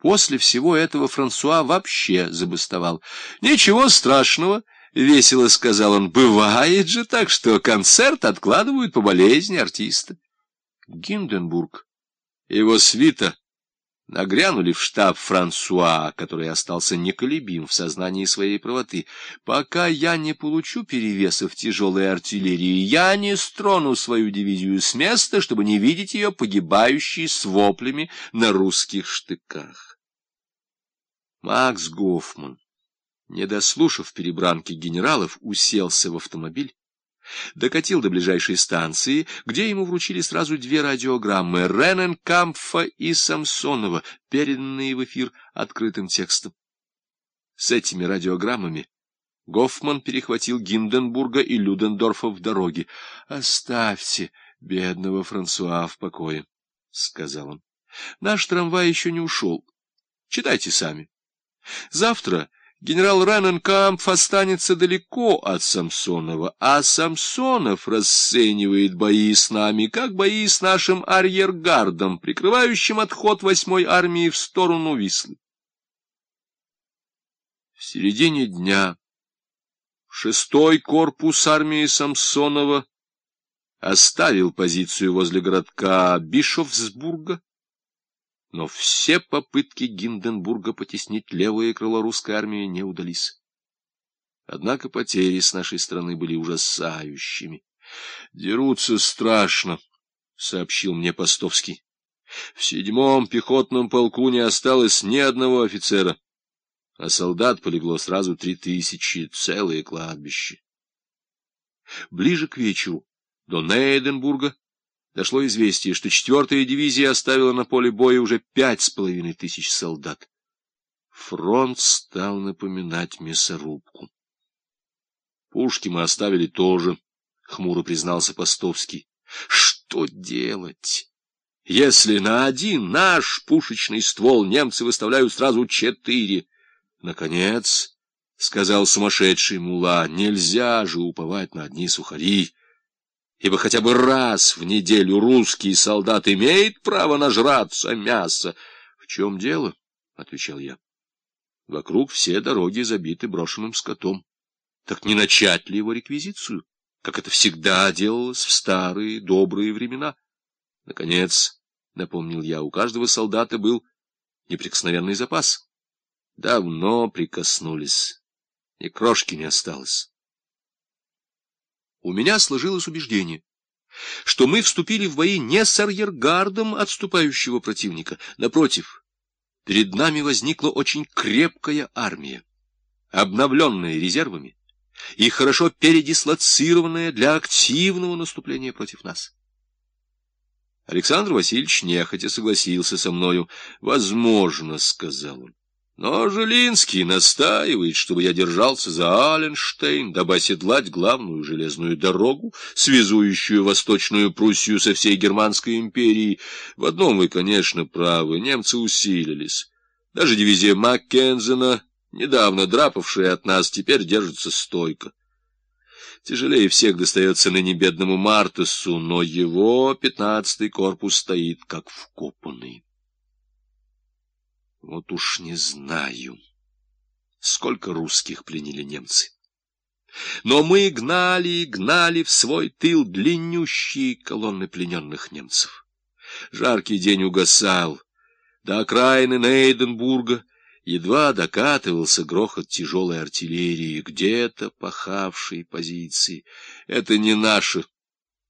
После всего этого Франсуа вообще забастовал. «Ничего страшного», — весело сказал он, — «бывает же так, что концерт откладывают по болезни артиста». Гинденбург, его свита нагрянули в штаб Франсуа, который остался неколебим в сознании своей правоты. Пока я не получу перевеса в тяжелой артиллерии, я не строну свою дивизию с места, чтобы не видеть ее погибающей с воплями на русских штыках. Макс Гофман, не дослушав перебранки генералов, уселся в автомобиль докатил до ближайшей станции, где ему вручили сразу две радиограммы Рененкампфа и Самсонова, переданные в эфир открытым текстом. С этими радиограммами Гофман перехватил Гинденбурга и Людендорфа в дороге. — Оставьте бедного Франсуа в покое, — сказал он. — Наш трамвай еще не ушел. Читайте сами. Завтра Генерал Рененкамп останется далеко от Самсонова, а Самсонов расценивает бои с нами, как бои с нашим арьергардом, прикрывающим отход восьмой армии в сторону Вислы. В середине дня шестой корпус армии Самсонова оставил позицию возле городка Бишофсбурга, но все попытки Гинденбурга потеснить левое крыло русской армии не удались. Однако потери с нашей стороны были ужасающими. — Дерутся страшно, — сообщил мне Постовский. В седьмом пехотном полку не осталось ни одного офицера, а солдат полегло сразу три тысячи, целое кладбище. Ближе к вечеру до Нейденбурга дошло известие, что четвертая дивизия оставила на поле боя уже пять с половиной тысяч солдат. Фронт стал напоминать мясорубку. Пушки мы оставили тоже, — хмуро признался Постовский. Что делать, если на один наш пушечный ствол немцы выставляют сразу четыре? Наконец, — сказал сумасшедший мула, — нельзя же уповать на одни сухари ибо хотя бы раз в неделю русский солдат имеет право нажраться мяса. — В чем дело? — отвечал я. — Вокруг все дороги забиты брошенным скотом. Так не начать ли его реквизицию, как это всегда делалось в старые добрые времена? Наконец, — напомнил я, — у каждого солдата был неприкосновенный запас. Давно прикоснулись, и крошки не осталось. У меня сложилось убеждение, что мы вступили в бои не с арьергардом отступающего противника. Напротив, перед нами возникла очень крепкая армия, обновленная резервами и хорошо передислоцированная для активного наступления против нас. Александр Васильевич нехотя согласился со мною. «Возможно», — сказал он. Но Жилинский настаивает, чтобы я держался за Аленштейн, дабы оседлать главную железную дорогу, связующую Восточную Пруссию со всей Германской империей. В одном вы, конечно, правы, немцы усилились. Даже дивизия Маккензена, недавно драпавшая от нас, теперь держится стойко. Тяжелее всех достается ныне бедному Мартесу, но его пятнадцатый корпус стоит как вкопанный. Вот уж не знаю, сколько русских пленили немцы. Но мы гнали и гнали в свой тыл длиннющие колонны плененных немцев. Жаркий день угасал. До окраины Нейденбурга едва докатывался грохот тяжелой артиллерии, где-то пахавшей позиции. Это не наше